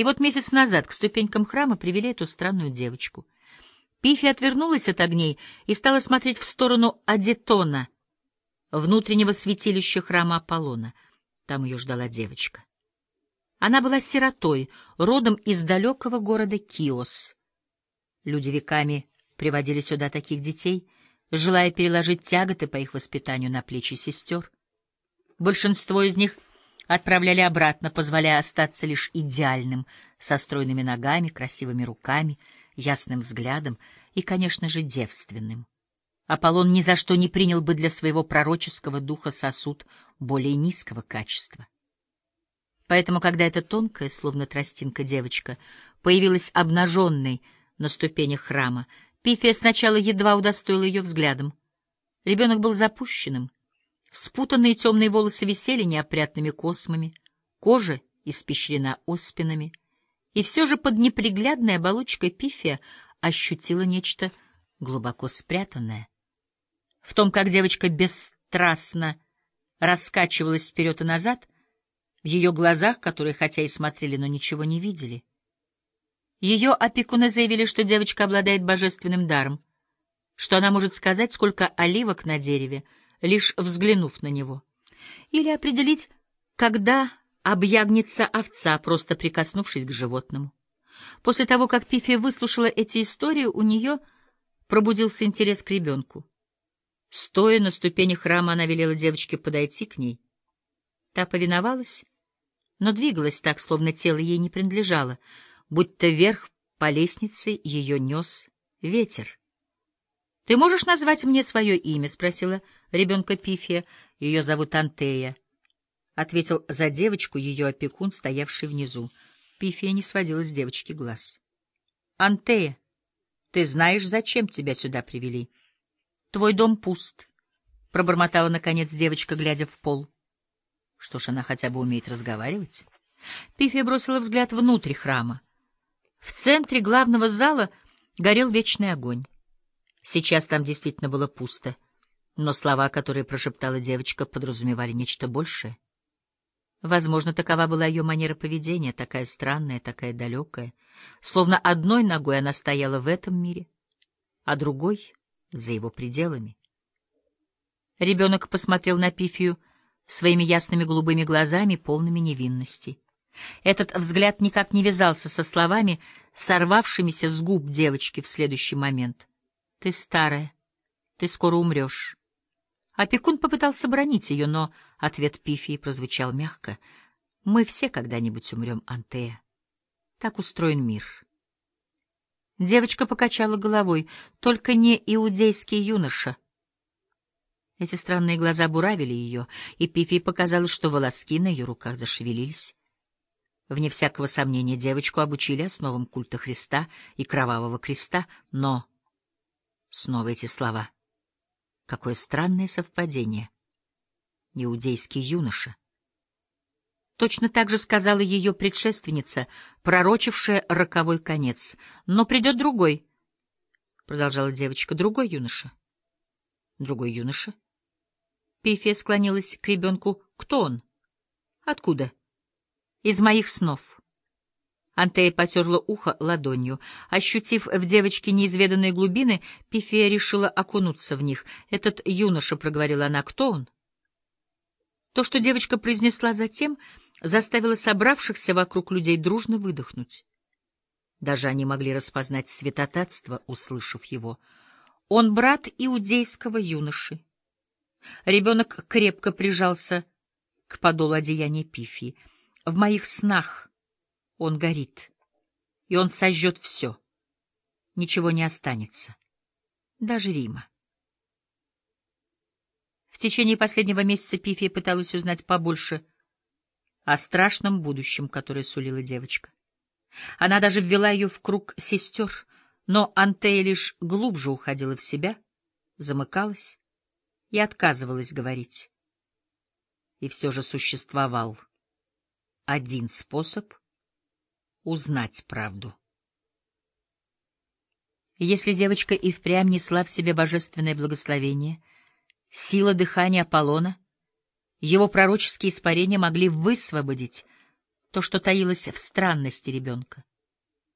И вот месяц назад к ступенькам храма привели эту странную девочку. Пифи отвернулась от огней и стала смотреть в сторону Адетона, внутреннего святилища храма Аполлона. Там ее ждала девочка. Она была сиротой, родом из далекого города Киос. Люди веками приводили сюда таких детей, желая переложить тяготы по их воспитанию на плечи сестер. Большинство из них отправляли обратно, позволяя остаться лишь идеальным, со стройными ногами, красивыми руками, ясным взглядом и, конечно же, девственным. Аполлон ни за что не принял бы для своего пророческого духа сосуд более низкого качества. Поэтому, когда эта тонкая, словно тростинка девочка, появилась обнаженной на ступенях храма, Пифия сначала едва удостоила ее взглядом. Ребенок был запущенным. Спутанные темные волосы висели неопрятными космами, кожа испещрена оспинами. И все же под неприглядной оболочкой Пифия ощутила нечто глубоко спрятанное. В том, как девочка бесстрастно раскачивалась вперед и назад, в ее глазах, которые хотя и смотрели, но ничего не видели. Ее опекуны заявили, что девочка обладает божественным даром, что она может сказать, сколько оливок на дереве, лишь взглянув на него, или определить, когда объягнется овца, просто прикоснувшись к животному. После того, как Пифия выслушала эти истории, у нее пробудился интерес к ребенку. Стоя на ступени храма, она велела девочке подойти к ней. Та повиновалась но двигалась так, словно тело ей не принадлежало, будто вверх по лестнице ее нес ветер. — Ты можешь назвать мне свое имя? — спросила ребенка Пифия. — Ее зовут Антея. — ответил за девочку ее опекун, стоявший внизу. Пифия не сводила с девочки глаз. — Антея, ты знаешь, зачем тебя сюда привели? — Твой дом пуст, — пробормотала, наконец, девочка, глядя в пол. — что ж, она хотя бы умеет разговаривать. Пифия бросила взгляд внутрь храма. В центре главного зала горел вечный огонь. Сейчас там действительно было пусто, но слова, которые прошептала девочка, подразумевали нечто большее. Возможно, такова была ее манера поведения, такая странная, такая далекая. Словно одной ногой она стояла в этом мире, а другой — за его пределами. Ребенок посмотрел на Пифию — своими ясными голубыми глазами, полными невинности. Этот взгляд никак не вязался со словами, сорвавшимися с губ девочки в следующий момент. «Ты старая, ты скоро умрешь». Опекун попытался бронить ее, но ответ Пифии прозвучал мягко. «Мы все когда-нибудь умрем, Антея. Так устроен мир». Девочка покачала головой, только не иудейский юноша — эти странные глаза буравили ее, и Пифи показалось, что волоски на ее руках зашевелились. Вне всякого сомнения, девочку обучили основам культа Христа и кровавого креста, но... Снова эти слова. Какое странное совпадение. Иудейский юноша. Точно так же сказала ее предшественница, пророчившая роковой конец. Но придет другой, — продолжала девочка, — другой юноша. Другой юноша? Пифия склонилась к ребенку. «Кто он? Откуда?» «Из моих снов». Антея потерла ухо ладонью. Ощутив в девочке неизведанные глубины, Пифия решила окунуться в них. «Этот юноша», — проговорила она, — «кто он?» То, что девочка произнесла затем, заставило собравшихся вокруг людей дружно выдохнуть. Даже они могли распознать святотатство, услышав его. Он брат иудейского юноши. Ребенок крепко прижался к подолу одеяния Пифии. В моих снах он горит, и он сожжет все. Ничего не останется. Даже Рима. В течение последнего месяца Пифия пыталась узнать побольше о страшном будущем, которое сулила девочка. Она даже ввела ее в круг сестер, но Антея лишь глубже уходила в себя, замыкалась и отказывалась говорить. И все же существовал один способ узнать правду. Если девочка и впрямь несла в себе божественное благословение, сила дыхания Аполлона, его пророческие испарения могли высвободить то, что таилось в странности ребенка.